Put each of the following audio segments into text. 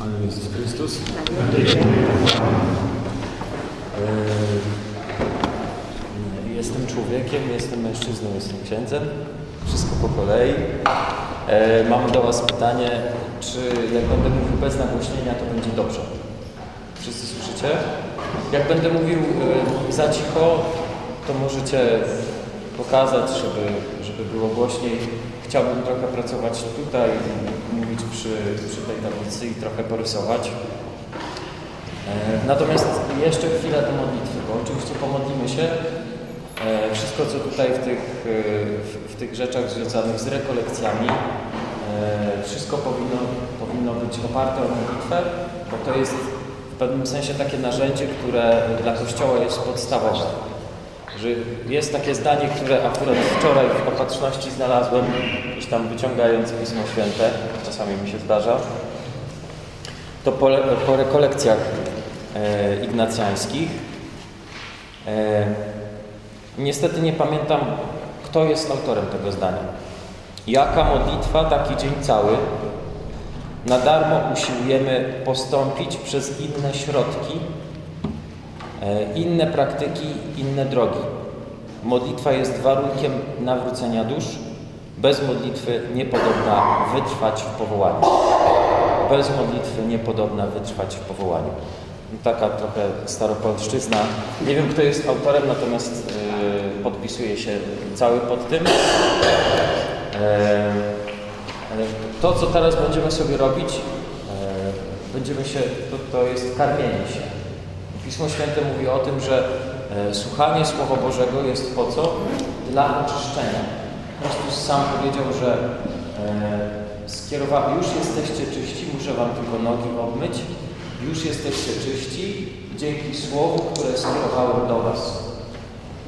Pan Jezus Chrystus. E, jestem człowiekiem, jestem mężczyzną, jestem księdzem. Wszystko po kolei. E, mam do Was pytanie, czy jak będę mówił bez nagłośnienia, to będzie dobrze? Wszyscy słyszycie? Jak będę mówił e, za cicho, to możecie pokazać, żeby, żeby było głośniej. Chciałbym trochę pracować tutaj, mówić przy, przy tej tablicy i trochę porysować. E, natomiast jeszcze chwilę do modlitwy, bo oczywiście pomodlimy się. E, wszystko, co tutaj w tych, e, w, tych rzeczach związanych z rekolekcjami, wszystko powinno, powinno być oparte o modlitwę, bo to jest w pewnym sensie takie narzędzie, które dla Kościoła jest podstawowe że jest takie zdanie, które akurat wczoraj w opatrzności znalazłem, gdzieś tam wyciągając Pismo Święte, czasami mi się zdarza, to po, po rekolekcjach e, ignacjańskich. E, niestety nie pamiętam, kto jest autorem tego zdania. Jaka modlitwa, taki dzień cały, na darmo usiłujemy postąpić przez inne środki, inne praktyki, inne drogi. Modlitwa jest warunkiem nawrócenia dusz. Bez modlitwy niepodobna wytrwać w powołaniu. Bez modlitwy niepodobna wytrwać w powołaniu. Taka trochę staropolszczyzna. Nie wiem, kto jest autorem, natomiast yy, podpisuje się cały pod tym. Yy, to, co teraz będziemy sobie robić, yy, będziemy się, to, to jest karmienie się. Pismo Święte mówi o tym, że e, słuchanie Słowa Bożego jest po co? Dla oczyszczenia. Chrystus sam powiedział, że e, skierowany, już jesteście czyści, muszę wam tylko nogi obmyć, już jesteście czyści dzięki Słowu, które skierowałem do was.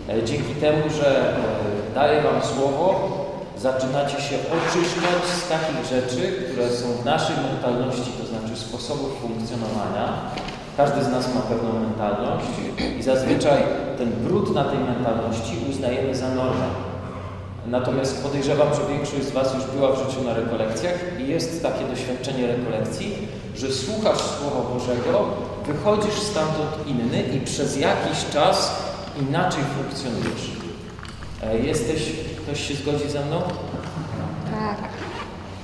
E, dzięki temu, że daję wam Słowo, zaczynacie się oczyszczać z takich rzeczy, które są w naszej mentalności, to znaczy sposobów funkcjonowania, każdy z nas ma pewną mentalność i zazwyczaj ten brud na tej mentalności uznajemy za normę. Natomiast podejrzewam, że większość z Was już była w życiu na rekolekcjach i jest takie doświadczenie rekolekcji, że słuchasz Słowa Bożego, wychodzisz stamtąd inny i przez jakiś czas inaczej funkcjonujesz. E, jesteś, ktoś się zgodzi ze mną? Tak.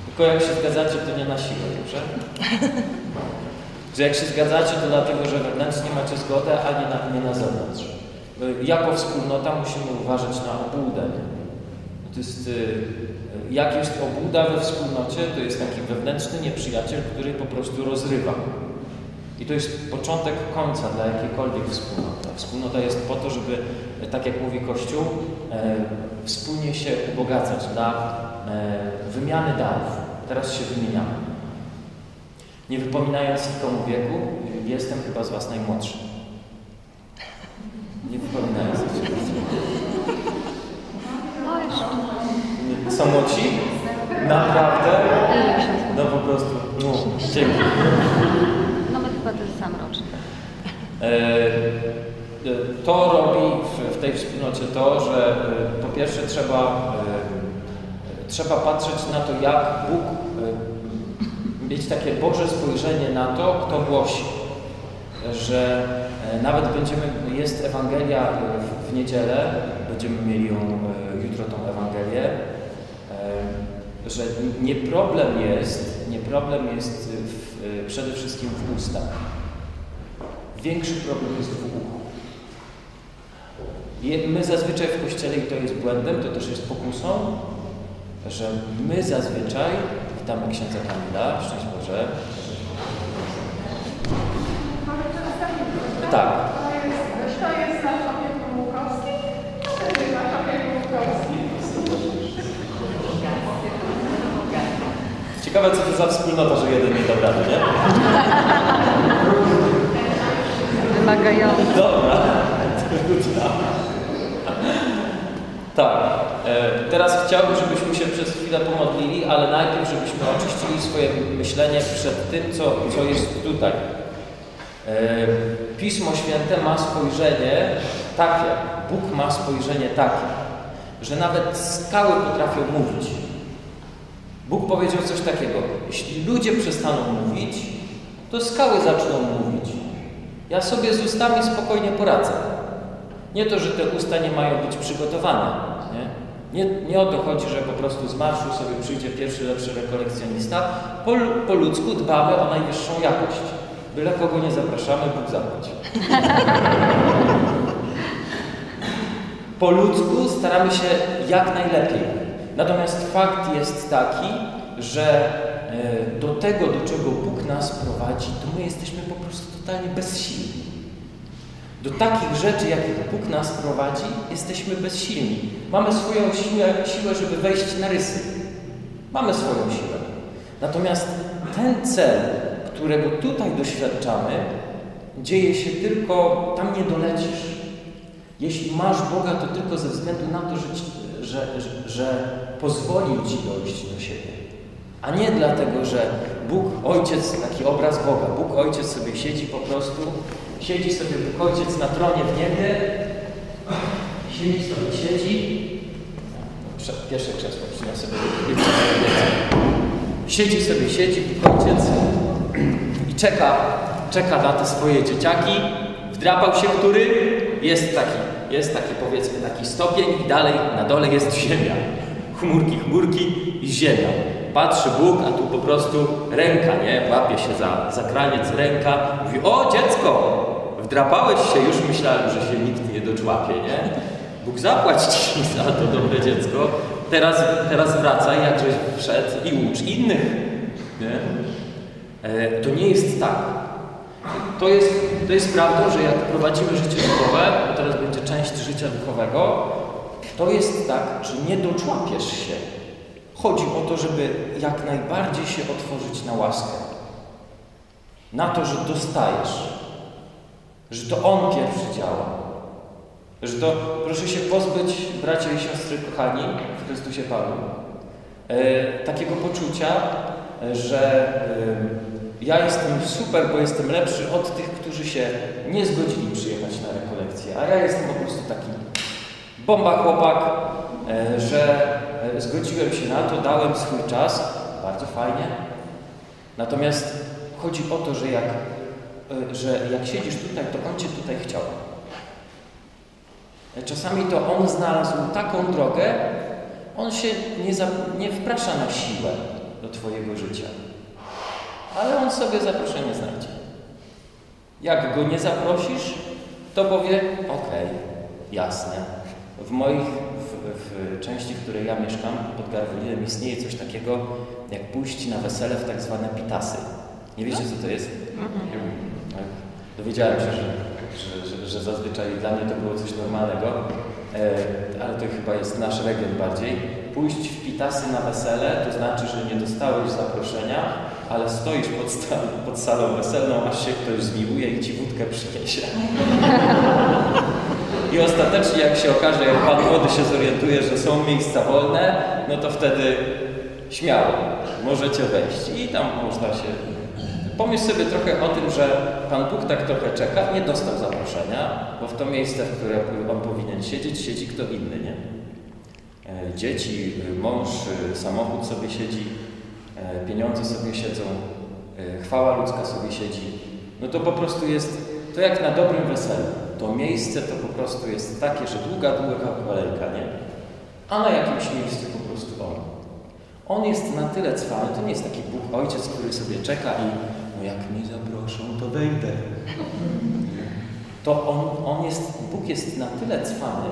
Tylko jak się zgadzacie, to nie na siłę, dobrze? Że jak się zgadzacie, to dlatego, że wewnętrznie macie zgodę, a nie na, nie na zewnątrz. Jako wspólnota musimy uważać na obłudę. To jest, y, jak jest obłuda we wspólnocie, to jest taki wewnętrzny nieprzyjaciel, który po prostu rozrywa. I to jest początek końca dla jakiejkolwiek wspólnoty. Wspólnota jest po to, żeby, tak jak mówi Kościół, e, wspólnie się ubogacać dla e, wymiany darów. Teraz się wymieniamy. Nie wypominając nikomu wieku, jestem chyba z Was najmłodszy. Nie wypominając Są młodsi? Naprawdę? No po prostu, no, dzięki. No my chyba ten sam roczny. E, to robi w, tej wspólnocie to, że e, po pierwsze trzeba, e, trzeba patrzeć na to, jak Bóg mieć takie Boże spojrzenie na to, kto głosi. Że e, nawet będziemy, jest Ewangelia w, w niedzielę, będziemy mieli ją e, jutro tą Ewangelię, e, że nie problem jest, nie problem jest w, przede wszystkim w ustach. Większy problem jest w uchu. My zazwyczaj w Kościele, i to jest błędem, to też jest pokusą, że my zazwyczaj Witamy księdza Kamila, szczęść Boże. Tak. Kto jest nasz opiekun Łukowski? Kto jest nasz opiekun Łukowski? Ciekawe, co to za wspólnota, że jeden nie dał rady, nie? Wymagający. Dobra. Tak. E, teraz chciałbym, żebyśmy się przez chwilę pomodlili, ale najpierw, żebyśmy oczyścili swoje myślenie przed tym, co, co jest tutaj. E, Pismo Święte ma spojrzenie takie, Bóg ma spojrzenie takie, że nawet skały potrafią mówić. Bóg powiedział coś takiego, jeśli ludzie przestaną mówić, to skały zaczną mówić. Ja sobie z ustami spokojnie poradzę. Nie to, że te usta nie mają być przygotowane. Nie, nie, nie o to chodzi, że po prostu z marszu sobie przyjdzie pierwszy lepszy rekolekcjonista. Po, po ludzku dbamy o najwyższą jakość. Byle kogo nie zapraszamy, Bóg zapłać. Po ludzku staramy się jak najlepiej. Natomiast fakt jest taki, że e, do tego, do czego Bóg nas prowadzi, to my jesteśmy po prostu totalnie bezsilni. Do takich rzeczy, jakich Bóg nas prowadzi, jesteśmy bezsilni. Mamy swoją siłę, siłę, żeby wejść na rysy. Mamy swoją siłę. Natomiast ten cel, którego tutaj doświadczamy, dzieje się tylko, tam nie dolecisz. Jeśli masz Boga, to tylko ze względu na to, że, że, że pozwolił Ci dojść do siebie. A nie dlatego, że Bóg Ojciec, taki obraz Boga, Bóg Ojciec sobie siedzi po prostu, siedzi sobie Bóg Ojciec na tronie w niebie, siedzi sobie, siedzi, pierwsze krzesło przyniosę sobie Siedzi sobie, siedzi Bóg Ojciec i czeka, czeka na te swoje dzieciaki, wdrapał się który, jest taki, jest taki powiedzmy taki stopień i dalej na dole jest ziemia. Chmurki, chmurki i ziemia. Patrzy Bóg, a tu po prostu ręka, nie? Łapie się za, za kraniec ręka. Mówi, o dziecko, wdrapałeś się, już myślałem, że się nikt nie doczłapie, nie? Bóg zapłać Ci za to dobre dziecko. Teraz, teraz wracaj, jakżeś wszedł i ucz innych. Nie? E, to nie jest tak. To jest, to jest prawdą, że jak prowadzimy życie duchowe, bo teraz będzie część życia duchowego, to jest tak, że nie doczłapiesz się. Chodzi o to, żeby jak najbardziej się otworzyć na łaskę. Na to, że dostajesz. Że to On pierwszy działa. Że to, proszę się pozbyć, bracia i siostry kochani, w Chrystusie Panu, e, takiego poczucia, że e, ja jestem super, bo jestem lepszy od tych, którzy się nie zgodzili przyjechać na rekolekcję, a ja jestem po prostu taki bomba chłopak, że e, zgodziłem się na to, dałem swój czas, bardzo fajnie. Natomiast chodzi o to, że jak, e, że jak siedzisz tutaj, to on Cię tutaj chciał. Czasami to on znalazł taką drogę, on się nie, za, nie wprasza na siłę do Twojego życia ale on sobie zaproszenie znajdzie. Jak go nie zaprosisz, to powie, okay, jasne. W moich, w, części, w której ja mieszkam, pod Garwolinem, istnieje coś takiego, jak pójść na wesele w tak zwane pitasy. Nie wiecie, co to jest? Tak. Dowiedziałem się, że, że, że, że zazwyczaj dla mnie to było coś normalnego, e, ale to chyba jest nasz region bardziej. Pójść w pitasy na wesele, to znaczy, że nie dostałeś zaproszenia, ale stoisz pod, pod salą weselną, aż się ktoś zmiłuje i ci wódkę przyniesie. I ostatecznie, jak się okaże, jak Pan młody się zorientuje, że są miejsca wolne, no to wtedy śmiało, możecie wejść. I tam można się... Pomyśl sobie trochę o tym, że Pan Bóg tak trochę czeka, nie dostał zaproszenia, bo w to miejsce, w którym On powinien siedzieć, siedzi kto inny, nie? E, dzieci, mąż, samochód sobie siedzi, E, pieniądze sobie siedzą, e, chwała ludzka sobie siedzi, no to po prostu jest, to jak na dobrym weselu. To miejsce to po prostu jest takie, że długa, długa kolejka, nie? A na jakimś miejscu po prostu on. On jest na tyle cwany, to nie jest taki Bóg Ojciec, który sobie czeka i no jak mnie zaproszą, to wejdę. To on, on jest, Bóg jest na tyle cwany,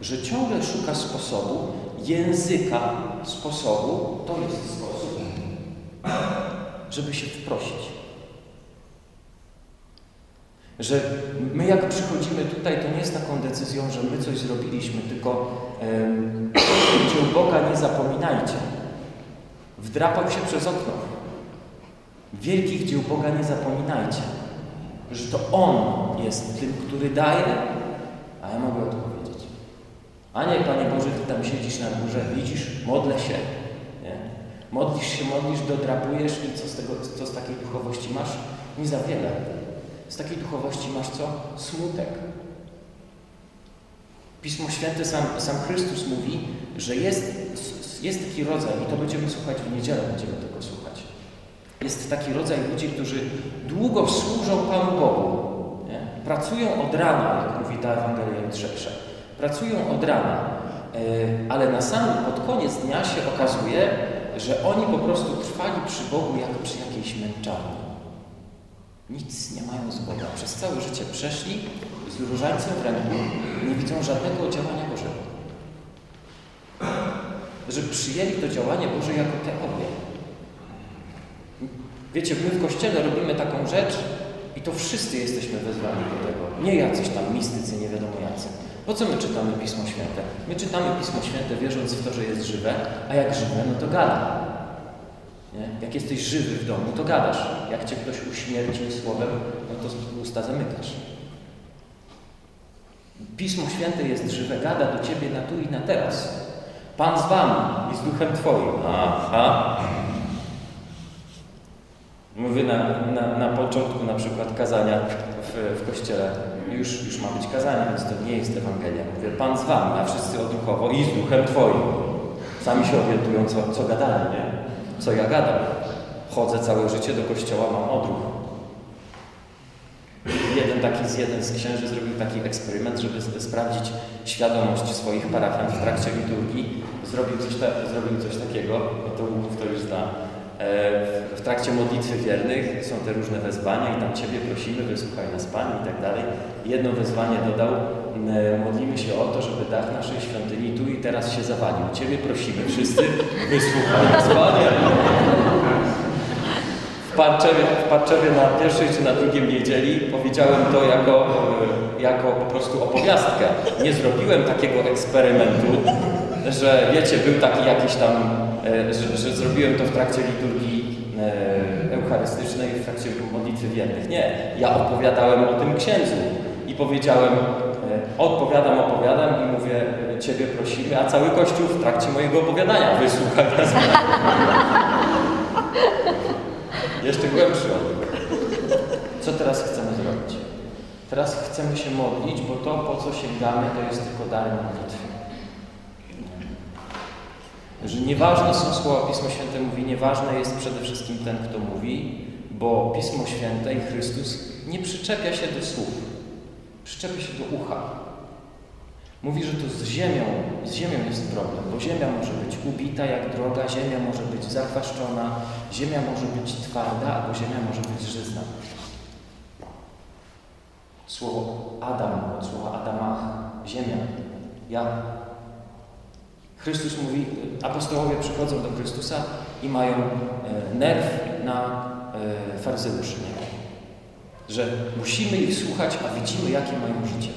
że ciągle szuka sposobu, języka sposobu, to jest sposób żeby się wprosić. Że my jak przychodzimy tutaj, to nie jest taką decyzją, że my coś zrobiliśmy, tylko dzieł Boga nie zapominajcie. Wdrapał się przez okno. Wielkich dzieł Boga nie zapominajcie. Że to On jest tym, który daje, a ja mogę odpowiedzieć. A nie, Panie Boże, Ty tam siedzisz na górze, widzisz, modlę się. Modlisz się, modlisz, dodrapujesz i co z, tego, co z takiej duchowości masz? Nie za wiele. Z takiej duchowości masz co? Smutek. Pismo Święte, sam, sam Chrystus mówi, że jest, jest taki rodzaj, i to będziemy słuchać w niedzielę, będziemy tego słuchać. Jest taki rodzaj ludzi, którzy długo służą Panu Bogu. Nie? Pracują od rana, jak mówi ta Ewangelia jutrzejsza. Pracują od rana, e, ale na sam pod koniec dnia się okazuje, że oni po prostu trwali przy Bogu jak przy jakiejś męczarni. Nic nie mają z Boga. Przez całe życie przeszli z różańcem w ręku, nie widzą żadnego działania Bożego. Że przyjęli to działanie Boże jako teorię. Wiecie, my w Kościele robimy taką rzecz i to wszyscy jesteśmy wezwani do tego. Nie jacyś tam mistycy, nie wiadomo jacy. Po co my czytamy Pismo Święte? My czytamy Pismo Święte wierząc w to, że jest żywe, a jak żywe, no to gada. Nie? Jak jesteś żywy w domu, to gadasz. Jak cię ktoś uśmiercił słowem, no to usta zamykasz. Pismo Święte jest żywe, gada do ciebie na tu i na teraz. Pan z wami i z duchem twoim. Aha. Mówię na, na, na początku na przykład kazania w, w kościele. Już, już ma być kazanie, więc to nie jest Ewangelia. Mówię, Pan z wami, a wszyscy odruchowo i z duchem twoim. Sami się orientują, co, co gadali, nie? Co ja gadam. Chodzę całe życie do kościoła, mam odruch. Jeden taki z jeden z księży zrobił taki eksperyment, żeby sprawdzić świadomość swoich parafian w trakcie liturgii. Zrobił coś, ta, zrobił coś takiego, no to Łuków to już zna. E, w- trakcie modlitwy wiernych są te różne wezwania i tam Ciebie prosimy, wysłuchaj nas Pani i tak dalej. Jedno wezwanie dodał, m, modlimy się o to, żeby dach naszej świątyni tu i teraz się zawalił. Ciebie prosimy wszyscy, wysłuchaj nas Panie. W Parczewie, w Parczewie na pierwszej czy na drugiej niedzieli powiedziałem to jako, e, jako po prostu opowiastkę. Nie zrobiłem takiego eksperymentu, że wiecie, był taki jakiś tam, e, że, że zrobiłem to w trakcie liturgii e, eucharystycznej, w trakcie modlitwy wiernych. Nie, ja opowiadałem o tym księdzu i powiedziałem, e, odpowiadam, opowiadam i mówię, Ciebie prosimy, a cały Kościół w trakcie mojego opowiadania wysłuchaj nas. Jeszcze głębszy odruch. Co teraz chcemy zrobić? Teraz chcemy się modlić, bo to, po co sięgamy, to jest tylko dar modlitwy. Że nieważne są słowa, Pismo Święte mówi, nieważne jest przede wszystkim ten, kto mówi, bo Pismo Święte i Chrystus nie przyczepia się do słów, przyczepia się do ucha. Mówi, że to z ziemią, z ziemią jest problem, bo ziemia może być ubita jak droga, ziemia może być zachwaszczona, ziemia może być twarda, albo ziemia może być żyzna. Słowo Adam, od słowa Adamach, ziemia, ja. Chrystus mówi, apostołowie przychodzą do Chrystusa i mają e, nerw na e, faryzeuszy, że musimy ich słuchać, a widzimy, jakie mają życie.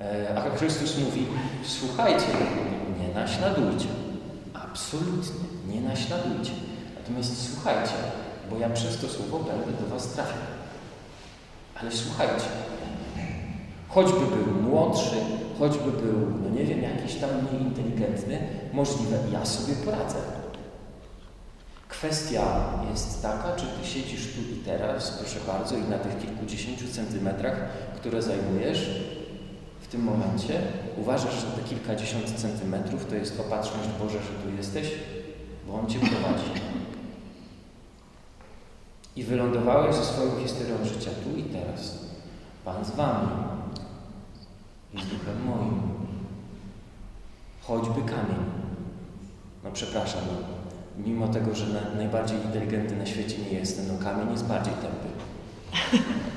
E, A Chrystus mówi, słuchajcie, nie naśladujcie. Absolutnie, nie naśladujcie. Natomiast słuchajcie, bo ja przez to słowo będę do was trafiał. Ale słuchajcie. Choćby był młodszy, choćby był, no nie wiem, jakiś tam mniej inteligentny, możliwe, ja sobie poradzę. Kwestia jest taka, czy ty siedzisz tu i teraz, proszę bardzo, i na tych kilkudziesięciu centymetrach, które zajmujesz, w tym momencie uważasz, że te kilkadziesiąt centymetrów to jest opatrzność Boże, że tu jesteś, bo On Cię prowadzi. I wylądowałeś ze swoją historią życia tu i teraz. Pan z Wami z duchem moim. Choćby kamień. No przepraszam, mimo tego, że na, najbardziej inteligentny na świecie nie jestem, no kamień jest bardziej tępy.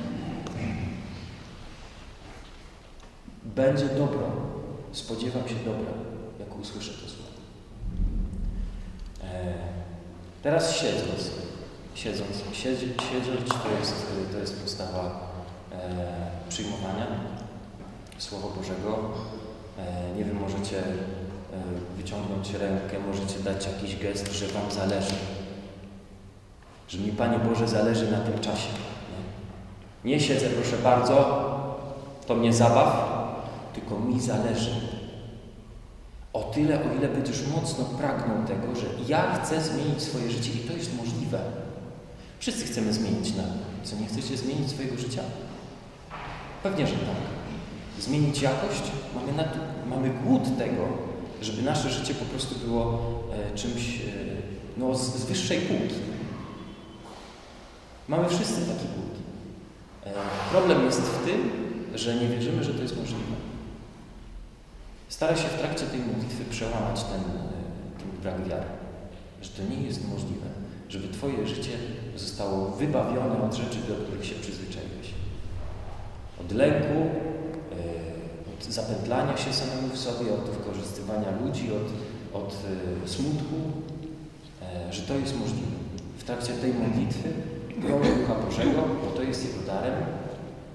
Będzie dobro. Spodziewam się dobra, jak usłyszę to słowo. E, teraz siedząc, siedząc, siedzi, siedzieć to jest, to jest postawa e, przyjmowania Słowa Bożego. E, nie wiem, możecie e, wyciągnąć rękę, możecie dać jakiś gest, że Wam zależy. Że mi, Panie Boże, zależy na tym czasie. Nie, nie siedzę, proszę bardzo, to mnie zabaw, tylko mi zależy. O tyle, o ile będziesz mocno pragnął tego, że ja chcę zmienić swoje życie i to jest możliwe. Wszyscy chcemy zmienić na Co nie chcecie zmienić swojego życia? Pewnie, że tak. Zmienić jakość? Mamy, nat- mamy głód tego, żeby nasze życie po prostu było e, czymś, e, No z, z wyższej półki. Mamy wszyscy taki głód. E, problem jest w tym, że nie wierzymy, że to jest możliwe. Staraj się w trakcie tej modlitwy przełamać ten, e, ten brak wiary. Że to nie jest możliwe. Żeby Twoje życie zostało wybawione od rzeczy, do których się przyzwyczaiłeś. Od lęku, zapętlania się samemu w sobie, od wykorzystywania ludzi, od, od e, smutku, e, że to jest możliwe. W trakcie tej modlitwy proś Ducha Bożego, bo to jest Jego darem,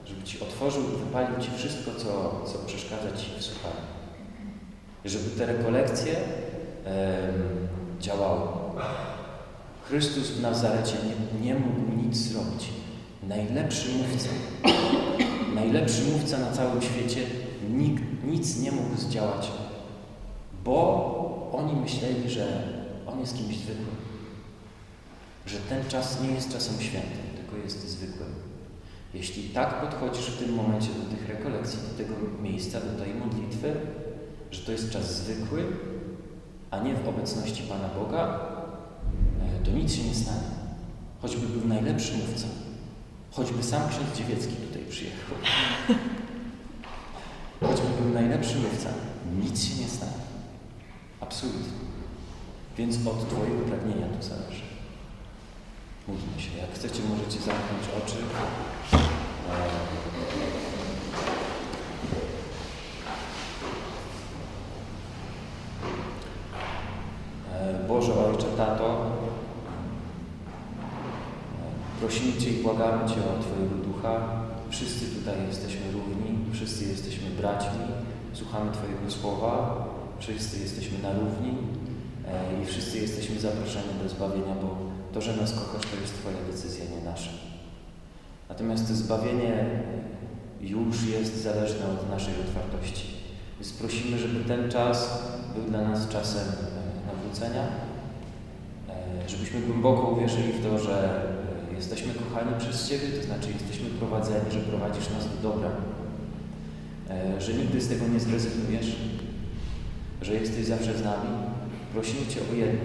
żeby Ci otworzył i wypalił Ci wszystko, co, co przeszkadza Ci w słuchaniu. Żeby te rekolekcje em, działały. Chrystus w Nazarecie nie, nie mógł nic zrobić. Najlepszy mówca, najlepszy mówca na całym świecie nikt, nic nie mógł zdziałać, bo oni myśleli, że on jest kimś zwykłym. Że ten czas nie jest czasem świętym, tylko jest zwykłym. Jeśli tak podchodzisz w tym momencie do tych rekolekcji, do tego miejsca, do tej modlitwy, że to jest czas zwykły, a nie w obecności Pana Boga, e, to nic się nie stanie. Choćby był najlepszy mówca, choćby sam ksiądz Dziewiecki tutaj przyjechał, choćby był najlepszy mówca, nic się nie stanie. Absolutnie. Więc od Twojego pragnienia to zależy. Módlmy się. Jak chcecie, możecie zamknąć oczy. E, Boże Ojcze, Tato, e, prosimy Cię i błagamy Cię o Twojego Ducha. Wszyscy tutaj jesteśmy równi, wszyscy jesteśmy braćmi, słuchamy Twojego Słowa, wszyscy jesteśmy na równi e, i wszyscy jesteśmy zaproszeni do zbawienia, bo to, że nas kochasz, to jest Twoja decyzja, nie nasza. Natomiast to zbawienie już jest zależne od naszej otwartości. Więc prosimy, żeby ten czas był dla nas czasem e, nawrócenia, e, żebyśmy głęboko uwierzyli w to, że jesteśmy kochani przez Ciebie, to znaczy jesteśmy prowadzeni, że prowadzisz nas do dobra, że nigdy z tego nie zrezygnujesz, że jesteś zawsze z nami. Prosimy Cię o jedno,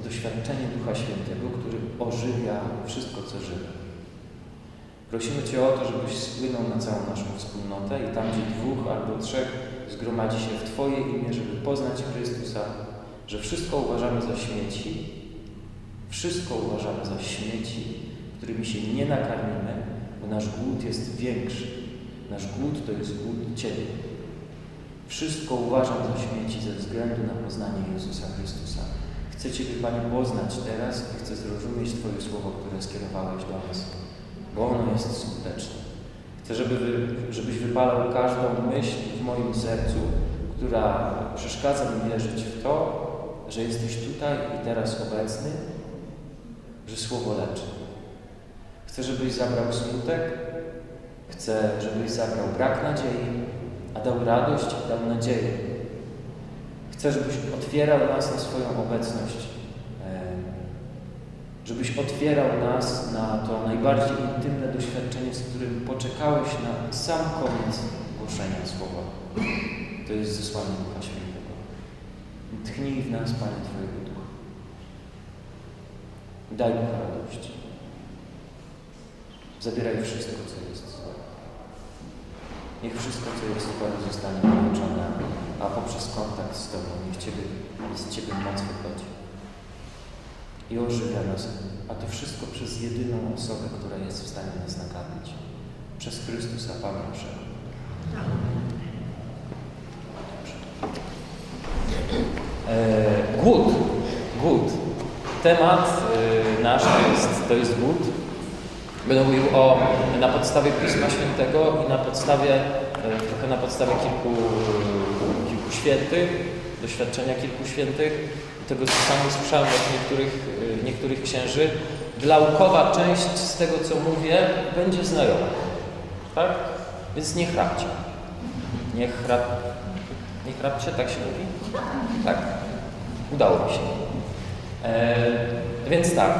o doświadczenie Ducha Świętego, który ożywia wszystko, co żywe. Prosimy Cię o to, żebyś spłynął na całą naszą wspólnotę i tam, gdzie dwóch albo trzech zgromadzi się w Twoje imię, żeby poznać Chrystusa, że wszystko uważamy za śmieci, wszystko uważamy za śmieci, którymi się nie nakarmimy, bo nasz głód jest większy. Nasz głód to jest głód Ciebie. Wszystko uważam za śmieci ze względu na poznanie Jezusa Chrystusa. Chcę Ciebie, Panie, poznać teraz i chcę zrozumieć Twoje słowo, które skierowałeś do nas, bo ono jest skuteczne. Chcę, żeby, żebyś wypalał każdą myśl w moim sercu, która przeszkadza mi wierzyć w to, że jesteś tutaj i teraz obecny, że Słowo leczy. Chcę, żebyś zabrał smutek, chcę, żebyś zabrał brak nadziei, a dał radość, dał nadzieję. Chcę, żebyś otwierał nas na swoją obecność, żebyś otwierał nas na to najbardziej intymne doświadczenie, z którym poczekałeś na sam koniec głoszenia Słowa. To jest zesłanie Ducha Świętego. Tchnij w nas, Panie, Twojego Ducha. Daj Ducha radości. Zabieraj wszystko, co jest złe. Niech wszystko, co jest złe, zostanie wyłączone, a poprzez kontakt z Tobą niech Ciebie, z Ciebie moc wychodzi. I ożywia nas, a to wszystko przez jedyną osobę, która jest w stanie nas nakarmić. Przez Chrystusa Pana naszego. E, głód. Głód. Temat e, nasz jest, to jest głód. Będę mówił o, na podstawie Pisma Świętego i na podstawie, e, trochę na podstawie kilku, kilku świętych, doświadczenia kilku świętych i tego, co sam usłyszałem od niektórych, e, niektórych księży. Glaukowa część z tego, co mówię, będzie znajoma. Tak? Więc nie chrapcie. Nie chrap... Nie chrapcie, tak się mówi? Tak. Udało mi się. E, więc tak.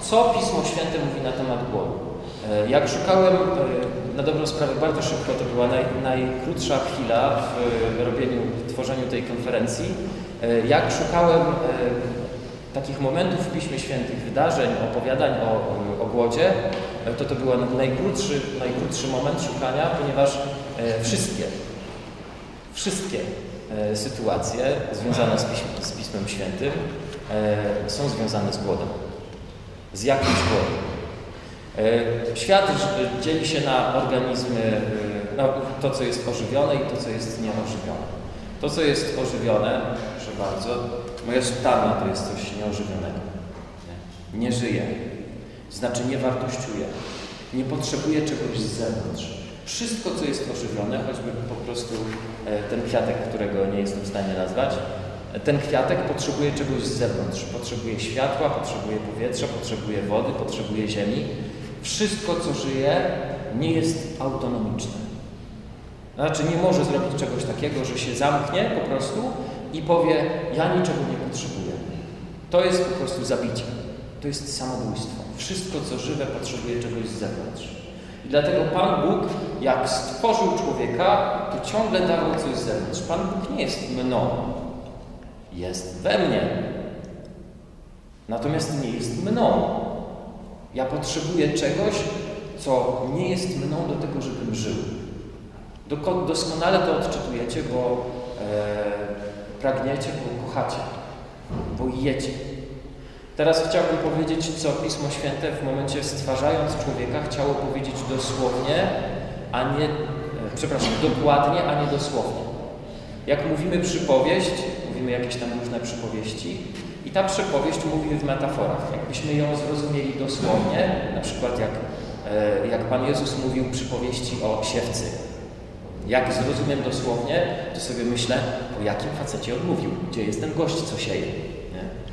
Co Pismo Święte mówi na temat głodu? E, jak szukałem, e, na dobrą sprawę bardzo szybko, to była naj, najkrótsza chwila w robieniu, w tworzeniu tej konferencji. E, jak szukałem takich momentów w Piśmie Świętych, wydarzeń, opowiadań o, o głodzie, e, to to był najkrótszy, najkrótszy moment szukania, ponieważ e, wszystkie, wszystkie e, sytuacje związane z, Piśm, z Pismem Świętym e, są związane z głodem. Z jakimś głodem. E, Świat dzieli się na organizmy, e, na to co jest ożywione i to co jest nieożywione. To co jest ożywione, proszę bardzo, moja sutanna to jest coś nieożywionego. Nie, żyje, znaczy nie wartościuje, nie potrzebuje czegoś z zewnątrz. Wszystko co jest ożywione, choćby po prostu e, ten kwiatek, którego nie jestem w stanie nazwać, ten kwiatek potrzebuje czegoś z zewnątrz. Potrzebuje światła, potrzebuje powietrza, potrzebuje wody, potrzebuje ziemi. Wszystko, co żyje, nie jest autonomiczne. Znaczy nie może zrobić czegoś takiego, że się zamknie po prostu i powie, ja niczego nie potrzebuję. To jest po prostu zabicie. To jest samobójstwo. Wszystko, co żywe, potrzebuje czegoś z zewnątrz. I dlatego Pan Bóg, jak stworzył człowieka, to ciągle dawał coś z zewnątrz. Pan Bóg nie jest mną. Jest we mnie. Natomiast nie jest mną. Ja potrzebuję czegoś, co nie jest mną do tego, żebym żył. Doskonale to odczytujecie, bo e, pragniecie, bo kochacie, bo jecie. Teraz chciałbym powiedzieć, co Pismo Święte w momencie stwarzając człowieka chciało powiedzieć dosłownie, a nie, e, przepraszam, dokładnie, a nie dosłownie. Jak mówimy przypowieść, mówimy jakieś tam różne przypowieści i ta przypowieść mówi w metaforach. Jakbyśmy ją zrozumieli dosłownie, na przykład jak, e, jak Pan Jezus mówił przypowieści o siewcy. Jak zrozumiem dosłownie, to sobie myślę, o jakim facecie on mówił, gdzie jest ten gość, co sieje.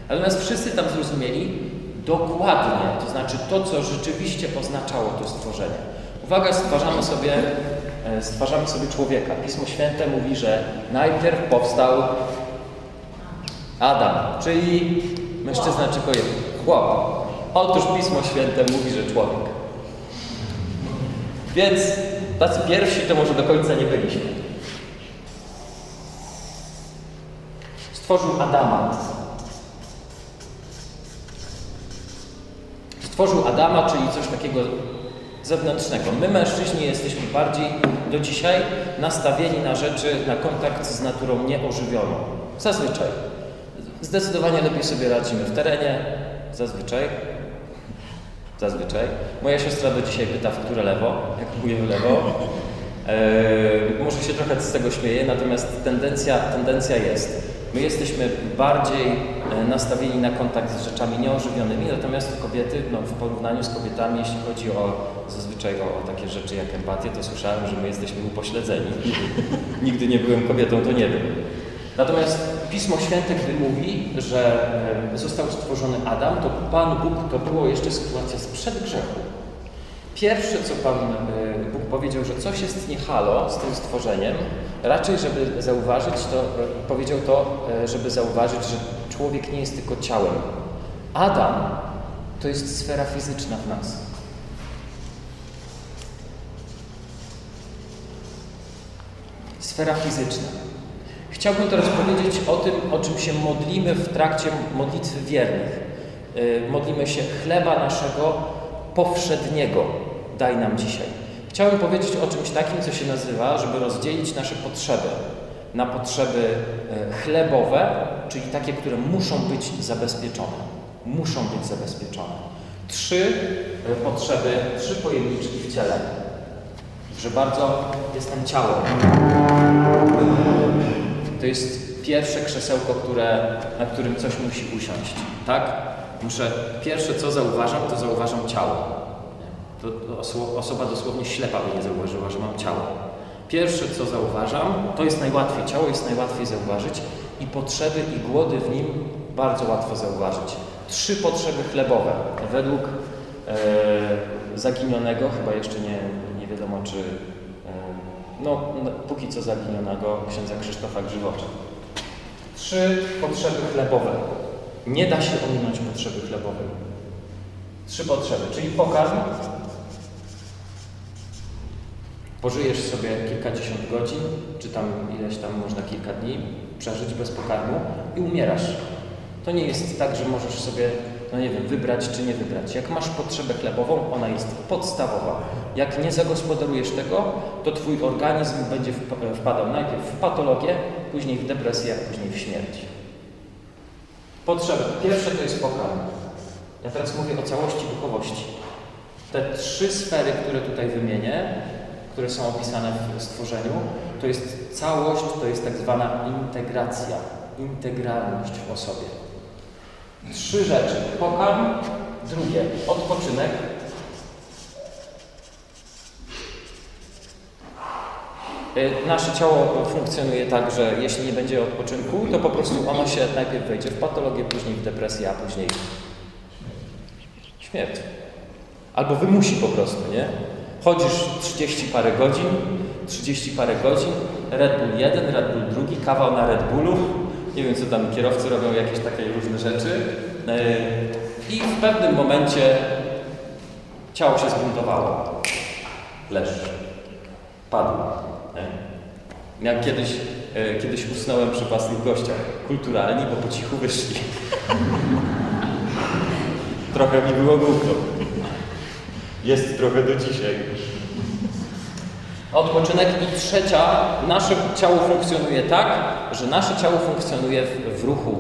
Natomiast wszyscy tam zrozumieli dokładnie, to znaczy to, co rzeczywiście oznaczało to stworzenie. Uwaga, stwarzamy sobie, e, stwarzamy sobie człowieka. Pismo Święte mówi, że najpierw powstał Adam, czyli mężczyzna czy kobieta? Chłop. Otóż Pismo Święte mówi, że człowiek. Więc tacy pierwsi to może do końca nie byliśmy. Stworzył Adama. Stworzył Adama, czyli coś takiego zewnętrznego. My, mężczyźni, jesteśmy bardziej do dzisiaj nastawieni na rzeczy, na kontakt z naturą nieożywioną. Zazwyczaj. Zdecydowanie lepiej sobie radzimy w terenie. Zazwyczaj. Zazwyczaj. Moja siostra do dzisiaj pyta, w które lewo, jak mówię w lewo. Eee, może się trochę z tego śmieję, natomiast tendencja, tendencja jest. My jesteśmy bardziej e, nastawieni na kontakt z rzeczami nieożywionymi, natomiast kobiety, no, w porównaniu z kobietami, jeśli chodzi o zazwyczaj o takie rzeczy jak empatię, to słyszałem, że my jesteśmy upośledzeni. Nigdy nie byłem kobietą, to nie wiem. Natomiast Pismo Święte, gdy mówi, że e, został stworzony Adam, to Pan Bóg to było jeszcze sytuacja sprzed grzechu. Pierwsze, co Pan e, Bóg powiedział, że coś jest nie halo z tym stworzeniem, raczej, żeby zauważyć, to e, powiedział to, żeby zauważyć, że człowiek nie jest tylko ciałem. Adam to jest sfera fizyczna w nas. Sfera fizyczna. Chciałbym teraz powiedzieć o tym, o czym się modlimy w trakcie modlitwy wiernych. Yy, Modlimy się chleba naszego powszedniego daj nam dzisiaj. Chciałbym powiedzieć o czymś takim, co się nazywa, żeby rozdzielić nasze potrzeby na potrzeby e, chlebowe, czyli takie, które muszą być zabezpieczone. Muszą być zabezpieczone. Trzy e, potrzeby, trzy pojemniczki w ciele. Że bardzo jestem ciałem. To jest pierwsze krzesełko, które, na którym coś musi usiąść. Tak? Muszę, pierwsze co zauważam, to zauważam ciało. To oso- osoba dosłownie ślepa by nie zauważyła, że mam ciało. Pierwsze co zauważam, to jest najłatwiej, ciało jest najłatwiej zauważyć i potrzeby i głody w nim bardzo łatwo zauważyć. Trzy potrzeby chlebowe. Według e, zaginionego, chyba jeszcze nie, nie wiadomo czy, no, no póki co zaginionego księdza Krzysztofa Grzywocza. Trzy potrzeby chlebowe. Nie da się ominąć potrzeby chlebowej. Trzy potrzeby, czyli pokarm. Pożyjesz sobie kilkadziesiąt godzin, czy tam ileś tam można kilka dni przeżyć bez pokarmu i umierasz. To nie jest tak, że możesz sobie, no nie wiem, wybrać czy nie wybrać. Jak masz potrzebę chlebową, ona jest podstawowa. Jak nie zagospodarujesz tego, to twój organizm będzie wp- wpadał najpierw w patologię, później w depresję, później w śmierć. Potrzeby. Pierwsze to jest pokarm. Ja teraz mówię o całości duchowości. Te trzy sfery, które tutaj wymienię, które są opisane w stworzeniu, to jest całość, to jest tak zwana integracja, integralność w osobie. Trzy rzeczy. Pokarm, drugie odpoczynek, Y, Nasze ciało funkcjonuje tak, że jeśli nie będzie odpoczynku, to po prostu ono się najpierw wejdzie w patologię, później w depresję, a później śmierć. Albo wymusi po prostu, nie? Chodzisz 30 parę godzin, 30 parę godzin, Red Bull jeden, Red Bull drugi, kawał na Red Bullu, nie wiem co tam kierowcy robią, jakieś takie różne rzeczy Yy, i w pewnym momencie ciało się zbuntowało. Leż. Padł. Jak kiedyś, e, kiedyś usnąłem przy własnych gościach. Kulturalni, bo po cichu wyszli. trochę mi było głupio. Jest trochę do dzisiaj. Odpoczynek i trzecia, nasze ciało funkcjonuje tak, że nasze ciało funkcjonuje w, w ruchu.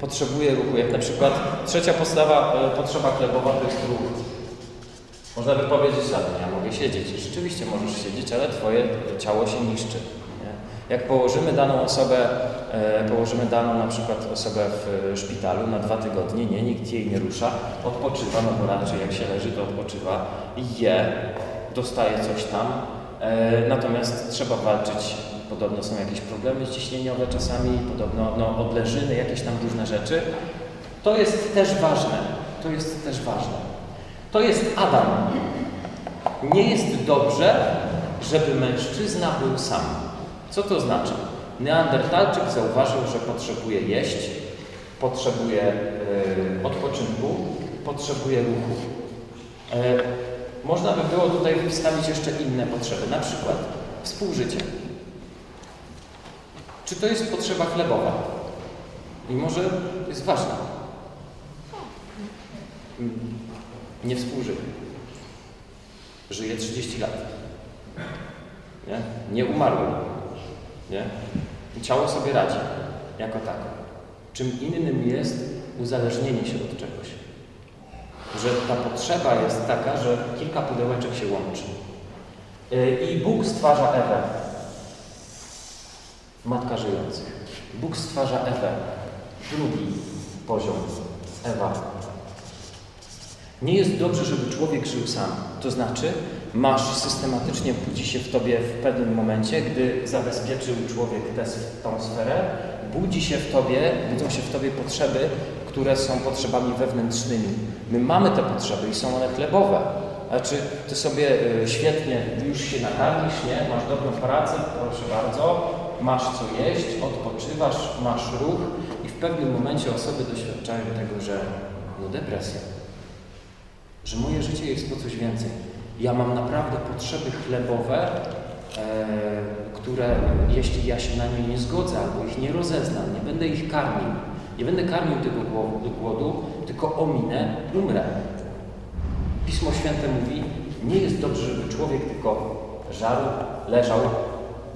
Potrzebuje ruchu. Jak na przykład trzecia podstawa, e, potrzeba chlebowa to jest ruch. Można by powiedzieć, że ja mogę siedzieć. I rzeczywiście możesz siedzieć, ale twoje ciało się niszczy. Nie? Jak położymy daną osobę, e, położymy daną na przykład osobę w szpitalu na dwa tygodnie, nie, nikt jej nie rusza, odpoczywa, no bo raczej jak się leży, to odpoczywa, je, dostaje coś tam, e, natomiast trzeba walczyć, podobno są jakieś problemy ciśnieniowe czasami, podobno no, odleżyny, jakieś tam różne rzeczy. To jest też ważne, to jest też ważne. To jest Adam. Nie jest dobrze, żeby mężczyzna był sam. Co to znaczy? Neandertalczyk zauważył, że potrzebuje jeść, potrzebuje e, odpoczynku, potrzebuje ruchu. E, można by było tutaj wstawić jeszcze inne potrzeby, na przykład współżycie. Czy to jest potrzeba chlebowa? Mimo, że jest ważna. Nie współżyje. Żyje 30 lat. Nie, nie umarły. Nie? Ciało sobie radzi. Jako tak. Czym innym jest uzależnienie się od czegoś. Że ta potrzeba jest taka, że kilka pudełeczek się łączy. I Bóg stwarza Ewę. Matka żyjących. Bóg stwarza Ewę. Drugi poziom. Ewa. Nie jest dobrze, żeby człowiek żył sam. To znaczy, masz systematycznie, budzi się w tobie w pewnym momencie, gdy zabezpieczył człowiek tę, sferę, budzi się w tobie, budzą się w tobie potrzeby, które są potrzebami wewnętrznymi. My mamy te potrzeby i są one chlebowe. Znaczy, ty sobie y, świetnie już się nakarmisz, nie? Masz dobrą pracę, proszę bardzo, masz co jeść, odpoczywasz, masz ruch i w pewnym momencie osoby doświadczają tego, że no depresja, że moje życie jest po coś więcej. Ja mam naprawdę potrzeby chlebowe, e, które jeśli ja się na nie nie zgodzę albo ich nie rozeznam, nie będę ich karmił, nie będę karmił tego głodu, tylko ominę, umrę. Pismo Święte mówi, nie jest dobrze, żeby człowiek tylko żarł, leżał,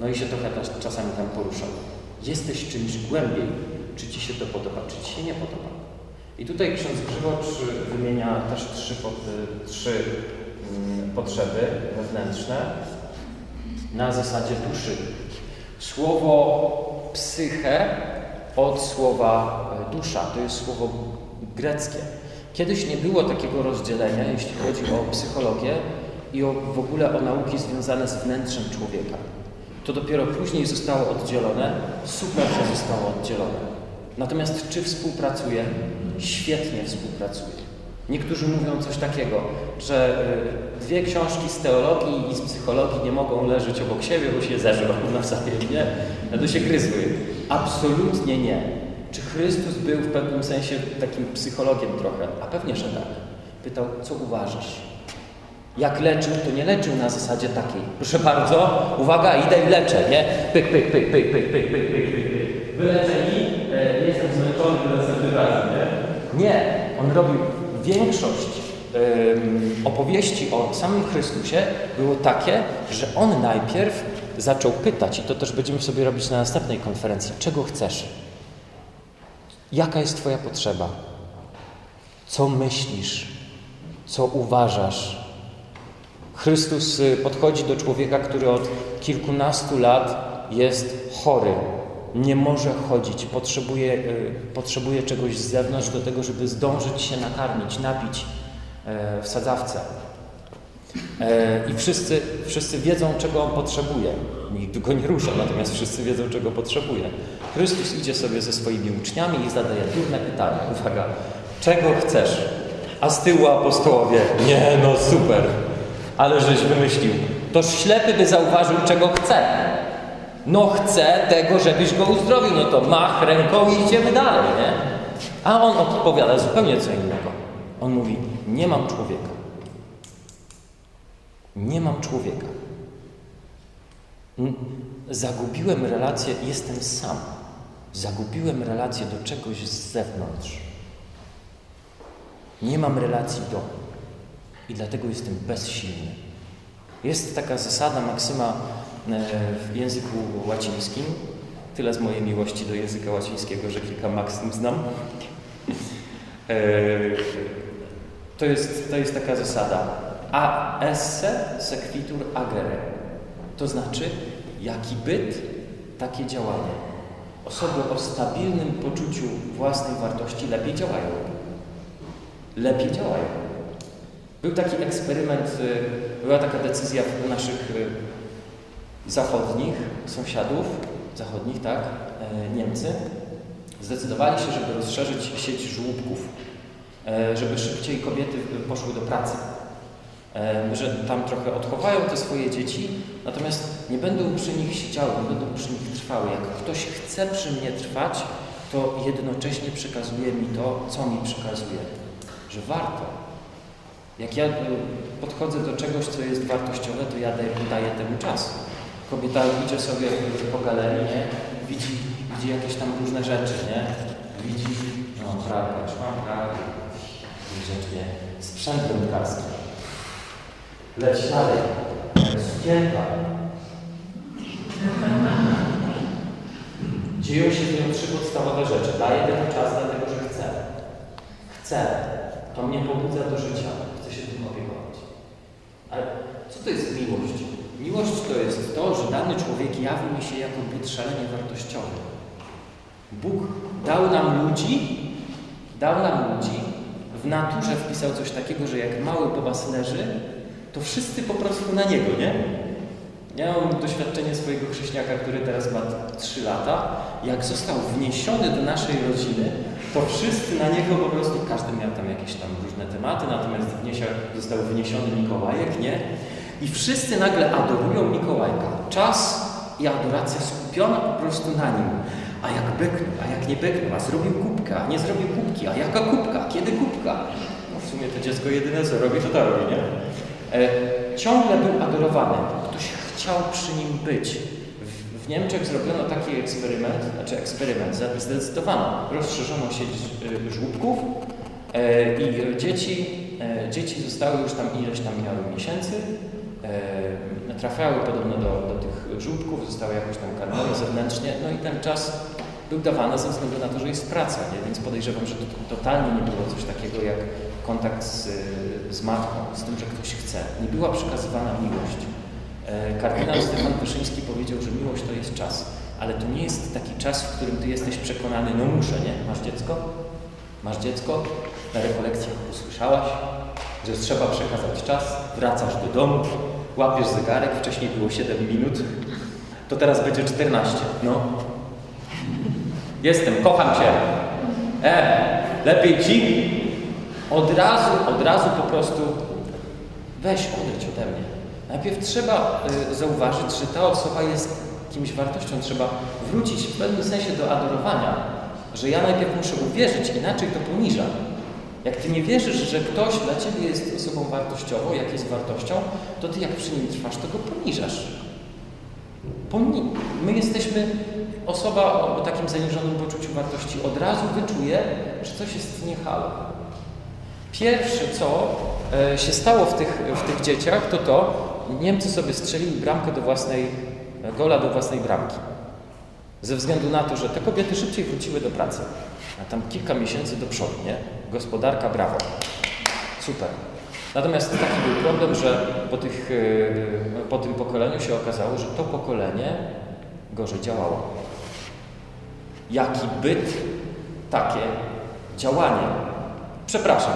no i się trochę czasami tam poruszał. Jesteś czymś głębiej. Czy Ci się to podoba, czy Ci się nie podoba. I tutaj ksiądz Grzywocz wymienia też trzy, trzy mm, potrzeby wewnętrzne na zasadzie duszy. Słowo psyche od słowa e, dusza, to jest słowo greckie. Kiedyś nie było takiego rozdzielenia, jeśli chodzi o psychologię i o, w ogóle o nauki związane z wnętrzem człowieka. To dopiero później zostało oddzielone, super, że zostało oddzielone. Natomiast czy współpracuje? Świetnie współpracuje. Niektórzy mówią coś takiego, że y, dwie książki z teologii i z psychologii nie mogą leżeć obok siebie, bo się zeżrą nawzajem, nie? To się gryzły. Absolutnie nie. Czy Chrystus był w pewnym sensie takim psychologiem trochę? A pewnie, że tak. Pytał, co uważasz? Jak leczył, to nie leczył na zasadzie takiej. Proszę bardzo, uwaga, idę i leczę, nie? Pyk, pyk, pyk, pyk, pyk, pyk, pyk, pyk, pyk. Wyleczeni, e, jestem zmęczony do następnym razem, Nie, on robił większość em, opowieści o samym Chrystusie było takie, że on najpierw zaczął pytać, i to też będziemy sobie robić na następnej konferencji, czego chcesz? Jaka jest Twoja potrzeba? Co myślisz? Co uważasz? Chrystus y, podchodzi do człowieka, który od kilkunastu lat jest chory, nie może chodzić, potrzebuje, y, potrzebuje czegoś z zewnątrz do tego, żeby zdążyć się nakarmić, napić e, w sadzawce. E, I wszyscy, wszyscy wiedzą, czego on potrzebuje. Nikt go nie rusza, natomiast wszyscy wiedzą, czego potrzebuje. Chrystus idzie sobie ze swoimi uczniami i zadaje trudne pytanie. Uwaga, czego chcesz? A z tyłu apostołowie, nie no super, ale żeś wymyślił. Toż ślepy by zauważył, czego chce. No chcę tego, żebyś go uzdrowił. No to mach ręką i idziemy dalej, nie? A on odpowiada zupełnie co innego. On mówi, nie mam człowieka. Nie mam człowieka. Zagubiłem relację, jestem sam. Zagubiłem relację do czegoś z zewnątrz. Nie mam relacji do. I dlatego jestem bezsilny. Jest taka zasada, maksyma e, w języku łacińskim. Tyle z mojej miłości do języka łacińskiego, że kilka maksym znam. E, To jest, to jest taka zasada. A esse sequitur agere. To znaczy, jaki byt, takie działanie. Osoby o stabilnym poczuciu własnej wartości lepiej działają. Lepiej działają. Był taki eksperyment, y, była taka decyzja u naszych y, zachodnich sąsiadów, zachodnich, tak, e, Niemcy, zdecydowali się, żeby rozszerzyć sieć żłóbków, e, żeby szybciej kobiety poszły do pracy. Że tam trochę odchowają te swoje dzieci, natomiast nie będą przy nich siedziały, nie będą przy nich trwały. Jak ktoś chce przy mnie trwać, to jednocześnie przekazuje mi to, co mi przekazuje, że warto. Jak ja podchodzę do czegoś, co jest wartościowe, to ja daję, temu czas. Kobieta idzie sobie po galerii, nie? Widzi, widzi jakieś tam różne rzeczy, nie? Widzi, no pralka, szmanka, grzecznie, sprzęt wędkarski. Leci dalej, sukienka. Dzieją się z nią trzy podstawowe rzeczy. Daję temu czas, dlatego że chcę. Chcę. To mnie pobudza do życia. Chcę się tym opiekować. Ale co to jest miłość? Miłość to jest to, że dany człowiek jawi mi się jako byt szalenie wartościowy. Bóg dał nam ludzi, dał nam ludzi, w naturze wpisał coś takiego, że jak mały bobas leży, to wszyscy po prostu na niego, nie? Ja mam doświadczenie swojego chrześniaka, który teraz ma 3 lata. Jak został wniesiony do naszej rodziny, to wszyscy na niego po prostu, każdy miał tam jakieś tam różne tematy, natomiast wniesia, został wniesiony Mikołajek, nie? I wszyscy nagle adorują Mikołajka. Czas i adoracja skupiona po prostu na nim. A jak beknął, a jak nie beknął, a zrobił kubkę, a nie zrobił kubki, a jaka kubka, kiedy kubka? No w sumie to dziecko jedyne co robi, to to robi, nie? E, ciągle był adorowany. Ktoś chciał przy nim być. W, Niemczech zrobiono taki eksperyment, znaczy eksperyment, zdecydowano, rozszerzono sieć y, żłóbków e, i dzieci, e, dzieci zostały już tam ileś tam miały miesięcy, e, trafiały podobno do, do tych żółbków, zostały jakoś tam karmione zewnętrznie, no i ten czas był dawany ze względu na to, że jest praca, nie? więc podejrzewam, że to totalnie nie było coś takiego jak kontakt z, z matką, z tym, że ktoś chce. Nie była przekazywana miłość. E, Kardynał Stefan Wyszyński powiedział, że miłość to jest czas, ale to nie jest taki czas, w którym ty jesteś przekonany, no muszę, nie? Masz dziecko? Masz dziecko? Na rekolekcjach usłyszałaś, że trzeba przekazać czas, wracasz do domu, łapiesz zegarek, wcześniej było 7 minut, to teraz będzie 14. No. Jestem, kocham cię. E, lepiej ci? Od razu, od razu po prostu weź, odejdź ode mnie. Najpierw trzeba y, zauważyć, że ta osoba jest kimś wartością. Trzeba wrócić w pewnym sensie do adorowania, że ja najpierw muszę uwierzyć, inaczej to poniża. Jak ty nie wierzysz, że ktoś dla ciebie jest osobą wartościową, jak jest wartością, to ty jak przy nim trwasz, to go poniżasz. Poni My jesteśmy osoba o, takim zaniżonym poczuciu wartości od razu wyczuje, że coś jest nie halo. Pierwsze, co e, się stało w tych, w tych dzieciach, to to, Niemcy sobie strzelili bramkę do własnej, gola do własnej bramki. Ze względu na to, że te kobiety szybciej wróciły do pracy. A tam kilka miesięcy do przodu, nie? Gospodarka, brawo. Super. Natomiast taki był problem, że po, tych, e, po tym pokoleniu się okazało, że to pokolenie gorzej działało. Jaki byt, takie działanie. Przepraszam,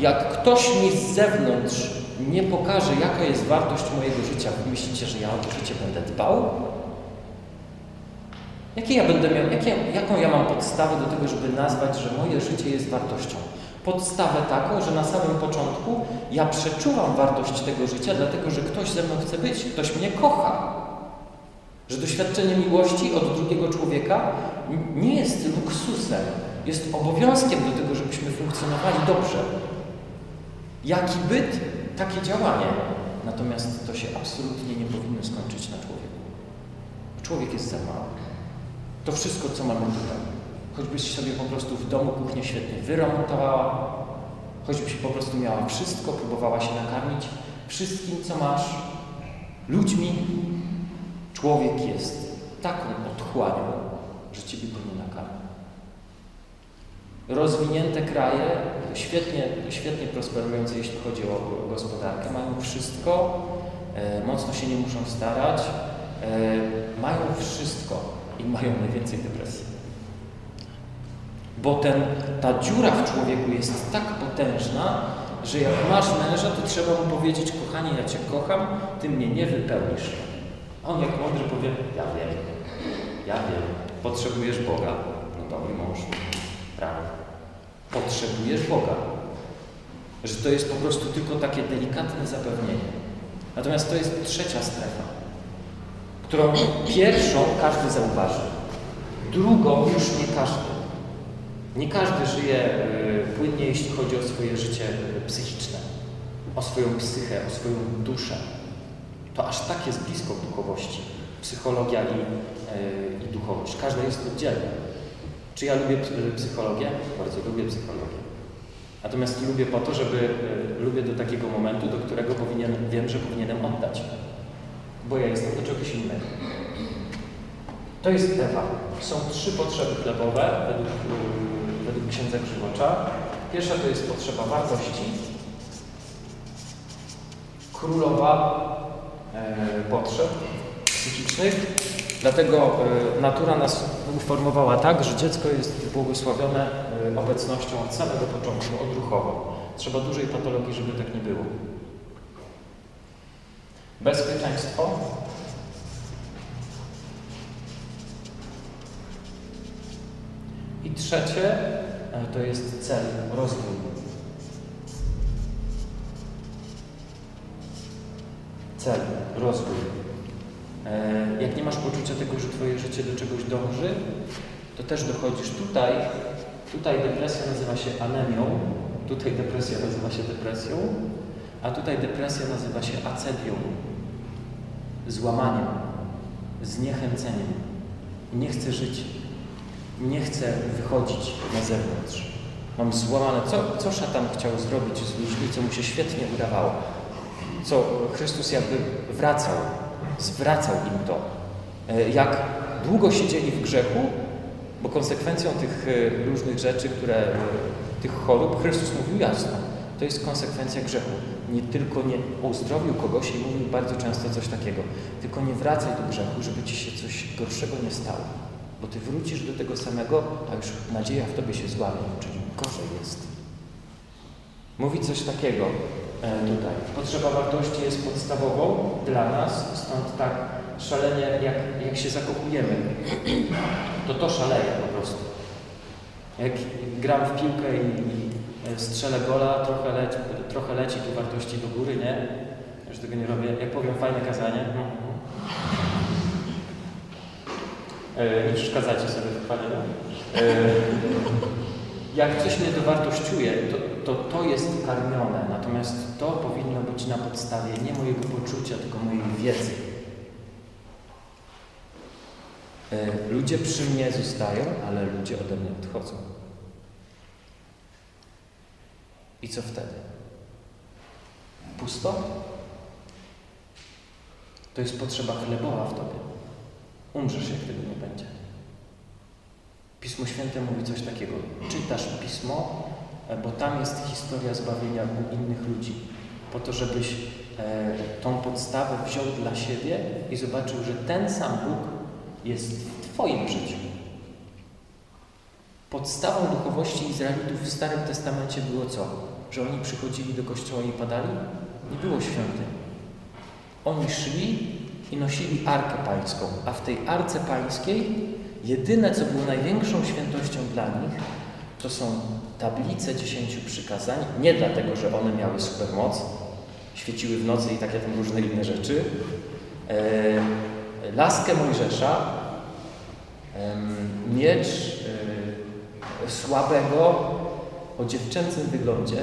jak ktoś mi z zewnątrz nie pokaże, jaka jest wartość mojego życia, myślicie, że ja o życie będę dbał? Jakie ja będę miał, jakie, jaką ja mam podstawę do tego, żeby nazwać, że moje życie jest wartością? Podstawę taką, że na samym początku ja przeczuwam wartość tego życia, dlatego że ktoś ze mną chce być, ktoś mnie kocha. Że doświadczenie miłości od drugiego człowieka nie jest luksusem, jest obowiązkiem do tego, żebyśmy funkcjonowali dobrze. Jaki byt, takie działanie. Natomiast to się absolutnie nie powinno skończyć na człowieku. Człowiek jest za mały. To wszystko, co mamy tutaj. Choćbyś sobie po prostu w domu kuchnię świetnie wyremontowała, choćbyś po prostu miała wszystko, próbowała się nakarmić wszystkim, co masz, ludźmi, człowiek jest taką otchłanią, że Ciebie to. Rozwinięte kraje, świetnie, świetnie prosperujące, jeśli chodzi o gospodarkę, mają wszystko, e, mocno się nie muszą starać, e, mają wszystko i mają najwięcej depresji. Bo ten, ta dziura w człowieku jest tak potężna, że jak masz męża, to trzeba mu powiedzieć, kochanie, ja Cię kocham, Ty mnie nie wypełnisz. On jak mądry powie, ja wiem, ja wiem, potrzebujesz Boga. No dobry mąż. Potrzebujesz Boga. Że to jest po prostu tylko takie delikatne zapewnienie. Natomiast to jest trzecia strefa, którą pierwszą każdy zauważy, drugą już nie każdy. Nie każdy żyje y, płynnie, jeśli chodzi o swoje życie psychiczne, o swoją psychę, o swoją duszę. To aż tak jest blisko duchowości. Psychologia i, yy, i duchowość. Każda jest oddzielna. Czy ja lubię psychologię? Bardzo lubię psychologię. Natomiast lubię po to, żeby yy, lubię do takiego momentu, do którego powinien, wiem, że powinienem oddać. Bo ja jestem do czegoś innego. To jest Ewa. Są trzy potrzeby chlebowe według, yy, według księdza Grzywocza. Pierwsza to jest potrzeba wartości. Królowa potrzeb psychicznych. Dlatego natura nas uformowała tak, że dziecko jest błogosławione obecnością od samego początku, odruchowo. Trzeba dużej patologii, żeby tak nie było. Bezpieczeństwo. I trzecie to jest cel, rozwój. cel, rozwój. Jak nie masz poczucia tego, że Twoje życie do czegoś dąży, to też dochodzisz tutaj. Tutaj depresja nazywa się anemią, tutaj depresja nazywa się depresją, a tutaj depresja nazywa się acedią, złamaniem, zniechęceniem. Nie chcę żyć, nie chcę wychodzić na zewnątrz. Mam złamane, co, co szatan chciał zrobić z ludźmi, co mu się świetnie udawało co Chrystus jakby wracał, zwracał im to. Jak długo siedzieli w grzechu, bo konsekwencją tych różnych rzeczy, które, tych chorób, Chrystus mówił jasno, to jest konsekwencja grzechu. Nie tylko nie uzdrowił kogoś i mówił bardzo często coś takiego, tylko nie wracaj do grzechu, żeby ci się coś gorszego nie stało. Bo ty wrócisz do tego samego, a już nadzieja w tobie się złamie, czyli gorzej jest. Mówi coś takiego, tutaj. Potrzeba wartości jest podstawową dla nas, stąd tak szalenie, jak, jak się zakochujemy, to to szaleje po prostu. Jak gram w piłkę i, i strzelę gola, trochę leci, trochę leci tu wartości do góry, nie? Już tego nie robię. Jak powiem fajne kazanie. Nie przeszkadzacie sobie w chwaleniu. Jak coś mnie dowartościuje, to, to to jest karmione, natomiast to powinno być na podstawie nie mojego poczucia, tylko mojej wiedzy. E, Ludzie przy mnie zostają, ale ludzie ode mnie odchodzą. I co wtedy? Pusto? To jest potrzeba chlebowa w tobie. Umrzesz, jak tego nie będzie. Pismo Święte mówi coś takiego. Czytasz Pismo, bo tam jest historia zbawienia u innych ludzi. Po to, żebyś e, tą podstawę wziął dla siebie i zobaczył, że ten sam Bóg jest w Twoim życiu. Podstawą duchowości Izraelitów w Starym Testamencie było co? Że oni przychodzili do kościoła i padali? Nie było świątyń. Oni szli i nosili Arkę Pańską, a w tej Arce Pańskiej jedyne, co było największą świętością dla nich, to są tablice dziesięciu przykazań, nie dlatego, że one miały supermoc, świeciły w nocy i takie tam różne inne rzeczy, e, laskę Mojżesza, miecz e, słabego, o dziewczęcym wyglądzie,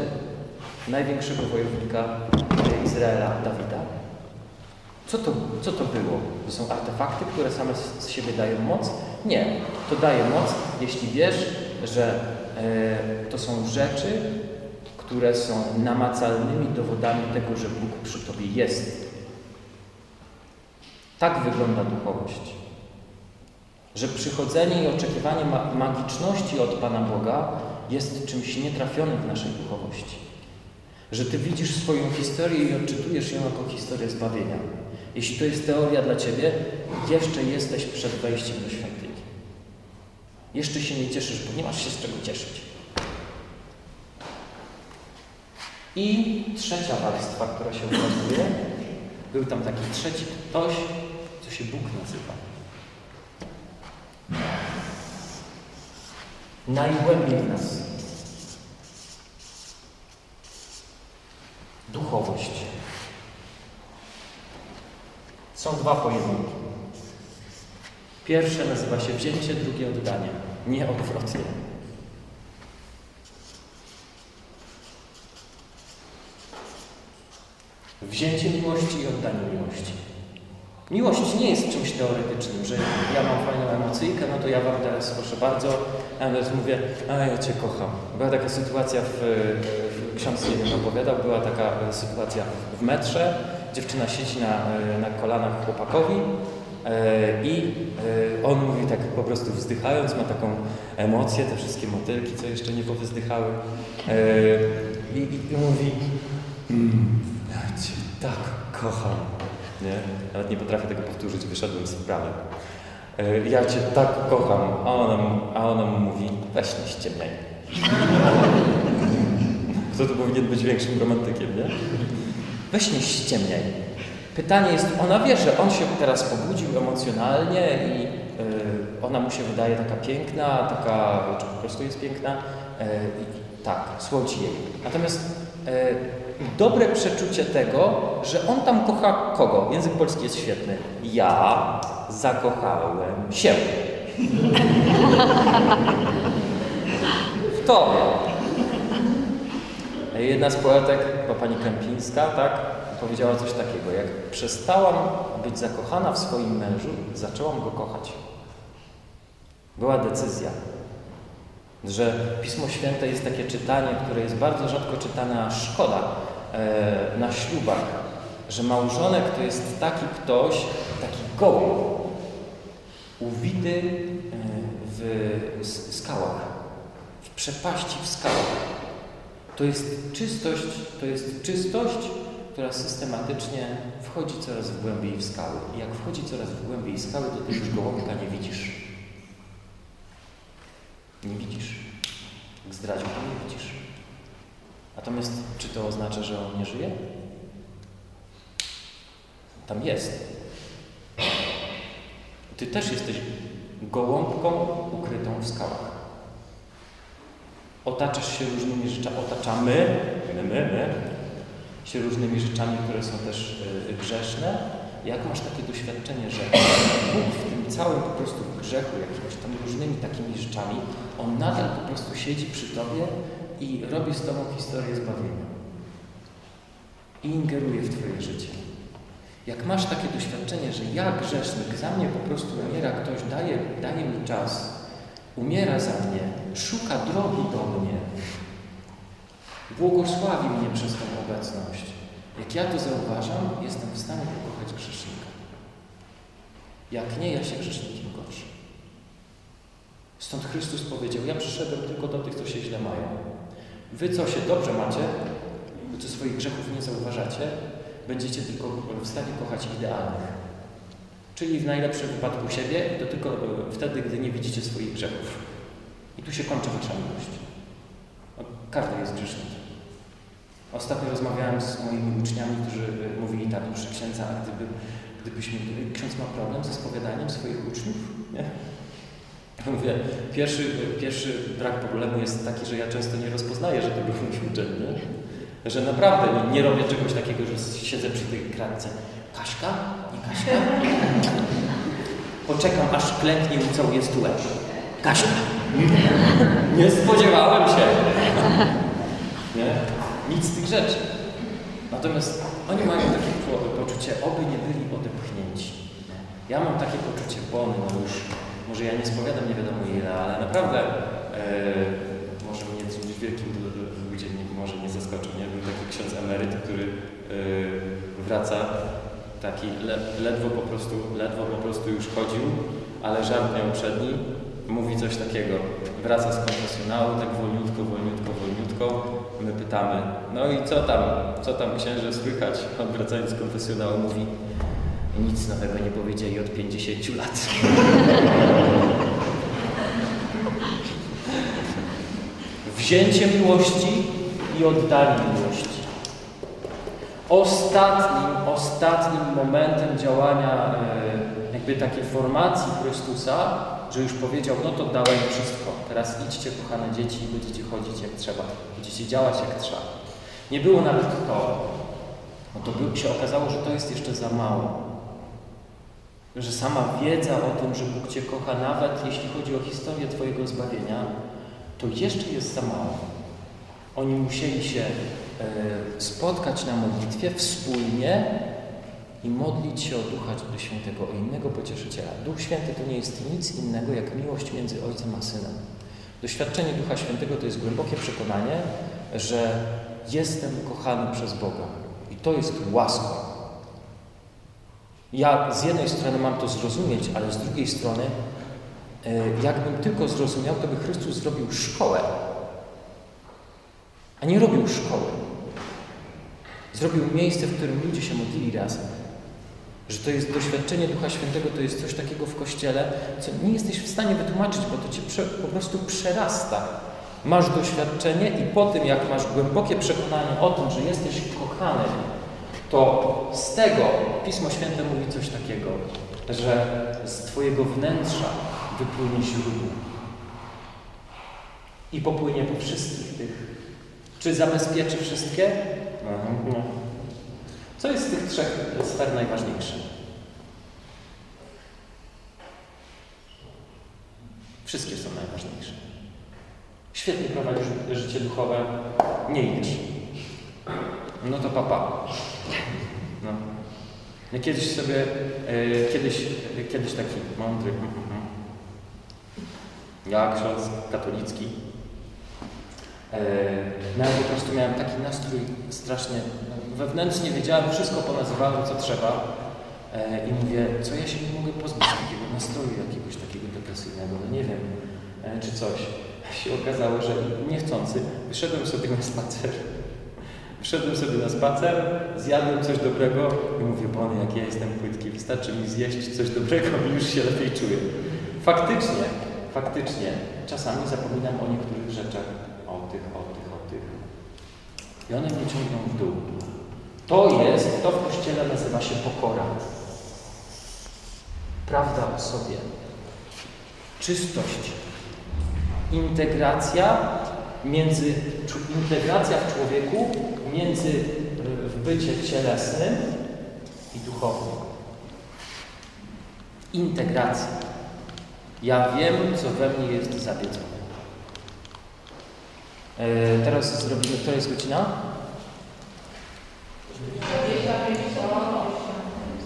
największego wojownika Izraela, Dawida. Co to, co to było? To są artefakty, które same z siebie dają moc? Nie. To daje moc, jeśli wiesz, że e, to są rzeczy, które są namacalnymi dowodami tego, że Bóg przy Tobie jest. Tak wygląda duchowość. Że przychodzenie i oczekiwanie ma magiczności od Pana Boga jest czymś nietrafionym w naszej duchowości. Że Ty widzisz swoją historię i odczytujesz ją jako historię zbawienia. Jeśli to jest teoria dla Ciebie, jeszcze jesteś przed wejściem do świątyni. Jeszcze się nie cieszysz, bo nie masz się z czego cieszyć. I trzecia warstwa, która się ukazuje, był tam taki trzeci ktoś, co się Bóg nazywa. Najgłębiej w nas. Duchowość. Są dwa pojemniki. Pierwsze nazywa się wzięcie, drugie oddanie. Nie odwrotnie. Wzięcie miłości i oddanie miłości. Miłość nie jest czymś teoretycznym, że ja mam fajną emocyjkę, no to ja Wam teraz proszę bardzo, a teraz mówię, a ja Cię kocham. Była taka sytuacja, w, ksiądz jeden opowiadał, była taka sytuacja w metrze, dziewczyna siedzi na, na kolanach chłopakowi e, i e, on mówi tak po prostu wzdychając, ma taką emocję, te wszystkie motylki, co jeszcze nie powyzdychały e, i, i mówi mm, ja Cię tak kocham. Nie? Nawet nie potrafię tego powtórzyć, wyszedłem z wprawy. E, Ja Cię tak kocham, a ona, a ona mu mówi, weź nie ściemniaj. Kto tu powinien być większym romantykiem, nie? Weź nie ściemniaj. Pytanie jest, ona wie, że on się teraz pobudził emocjonalnie i e, ona mu się wydaje taka piękna, taka, czy po prostu jest piękna. i tak, słodzi jej. Natomiast e, dobre przeczucie tego, że on tam kocha kogo? Język polski jest świetny. Ja zakochałem się. W tobie. Jedna z poetek, pani Kępińska, tak, powiedziała coś takiego, jak przestałam być zakochana w swoim mężu, zaczęłam go kochać. Była decyzja, że Pismo Święte jest takie czytanie, które jest bardzo rzadko czytane, a szkoda e, na ślubach, że małżonek to jest taki ktoś, taki gołąb, uwity e, w skałach, w przepaści w skałach. To jest czystość, to jest czystość, która systematycznie wchodzi coraz w głębiej w skały. I jak wchodzi coraz w głębiej skały, to ty już gołąbka nie widzisz. Nie widzisz. Jak zdradził, to nie widzisz. Natomiast czy to oznacza, że on nie żyje? Tam jest. Ty też jesteś gołąbką ukrytą w skałach. Otaczasz się różnymi rzeczami, otaczamy, my, my, my, się różnymi rzeczami, które są też y, grzeszne. Jak masz takie doświadczenie, że Bóg w tym całym po prostu grzechu, jakimiś tam różnymi takimi rzeczami, On nadal po prostu siedzi przy Tobie i robi z Tobą historię zbawienia. I ingeruje w Twoje życie. Jak masz takie doświadczenie, że ja grzesznik, za mnie po prostu umiera ktoś, daje, daje mi czas, umiera za mnie, szuka drogi do mnie, błogosławi mnie przez tą obecność. Jak ja to zauważam, jestem w stanie pokochać grzesznika. Jak nie, ja się grzesznikiem gorszy. Stąd Chrystus powiedział, ja przyszedłem tylko do tych, co się źle mają. Wy, co się dobrze macie, wy, co swoich grzechów nie zauważacie, będziecie tylko w stanie kochać idealnych. Czyli w najlepszym wypadku siebie, to tylko e, wtedy, gdy nie widzicie swoich grzechów. I tu się kończy wasza miłość. No, Każdy jest grzesznikiem. Ostatnio rozmawiałem z moimi uczniami, którzy e, mówili tak, proszę księdza, a gdyby, gdybyśmy, gdyby ksiądz ma problem ze spowiadaniem swoich uczniów, nie? Mówię, pierwszy, pierwszy brak problemu jest taki, że ja często nie rozpoznaję, że to był mój uczeń, nie? Że naprawdę nie, nie robię czegoś takiego, że siedzę przy tej kratce. Kaśka? Nie Kaśka? Poczekam, aż klęknie i całuję stół. Kaśka! Nie spodziewałem się! Nie? Nic z tych rzeczy. Natomiast oni mają takie po- poczucie, oby nie byli odepchnięci. Ja mam takie poczucie bony, no już, może ja nie spowiadam nie wiadomo ile, ale naprawdę e, może mnie czymś wielkim dzienniku może nie zaskoczy. Nie był taki ksiądz emeryt, który e, wraca taki le, ledwo po prostu, ledwo po prostu już chodził, ale żart miał przed nim, mówi coś takiego. Wraca z konfesjonału, tak wolniutko, wolniutko, wolniutko. My pytamy, no i co tam, co tam księże słychać? On wracając z konfesjonału mówi, nic nowego nie powiedzieli od 50 lat. Wzięcie miłości i oddanie miłości. Ostatnim, ostatnim momentem działania e, jakby takiej formacji Chrystusa, że już powiedział, no to dałem wszystko. Teraz idźcie, kochane dzieci, i będziecie chodzić jak trzeba. Będziecie działać jak trzeba. Nie było nawet to. No to by się okazało, że to jest jeszcze za mało. Że sama wiedza o tym, że Bóg Cię kocha, nawet jeśli chodzi o historię Twojego zbawienia, to jeszcze jest za mało. Oni musieli się e, spotkać na modlitwie wspólnie i modlić się o Ducha Świętego, o innego pocieszyciela. Duch Święty to nie jest nic innego jak miłość między Ojcem a Synem. Doświadczenie Ducha Świętego to jest głębokie przekonanie, że jestem kochany przez Boga. I to jest łaska. Ja z jednej strony mam to zrozumieć, ale z drugiej strony, e, jakbym tylko zrozumiał, to by Chrystus zrobił szkołę. A nie robił szkoły. Zrobił miejsce, w którym ludzie się modlili razem. Że to jest doświadczenie Ducha Świętego, to jest coś takiego w Kościele, co nie jesteś w stanie wytłumaczyć, bo to cię prze, po prostu przerasta. Masz doświadczenie i po tym, jak masz głębokie przekonanie o tym, że jesteś kochany, to z tego Pismo Święte mówi coś takiego, że z Twojego wnętrza wypłynie źródło. I popłynie po wszystkich tych. Czy zabezpieczy wszystkie? Mhm. Co jest z tych trzech sfer najważniejsze? Wszystkie są najważniejsze. Świetnie prowadzisz życie duchowe, nie idziesz. No to papa. No. Ja kiedyś sobie, e, kiedyś, kiedyś taki mądry, mhm. ja ksiądz katolicki, e, no ja po prostu miałem taki nastrój strasznie, wewnętrznie wiedziałem, wszystko ponazywałem, co trzeba e, i mówię, co ja się nie mogę pozbyć takiego nastroju jakiegoś takiego depresyjnego, no nie wiem, e, czy coś. Się okazało, że niechcący wyszedłem sobie na spacer Wszedłem sobie na spacer, zjadłem coś dobrego i mówię, Bony, jak ja jestem płytki, wystarczy mi zjeść coś dobrego i już się lepiej czuję. Faktycznie, faktycznie, czasami zapominam o niektórych rzeczach, o tych, o tych, o tych. I one mnie ciągną w dół. To jest, to w Kościele nazywa się pokora. Prawda o sobie. Czystość. Integracja między integracja w człowieku między w bycie cielesnym i duchowym. Integracja. Ja wiem, co we mnie jest zawiedzone. E, teraz zrobimy, która jest godzina?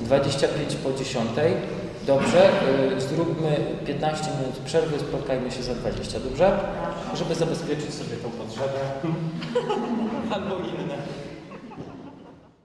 25 po 10. Dobrze, y, zróbmy 15 minut przerwy, spotkajmy się za 20, dobrze? Żeby zabezpieczyć sobie tą potrzebę. Albo inne.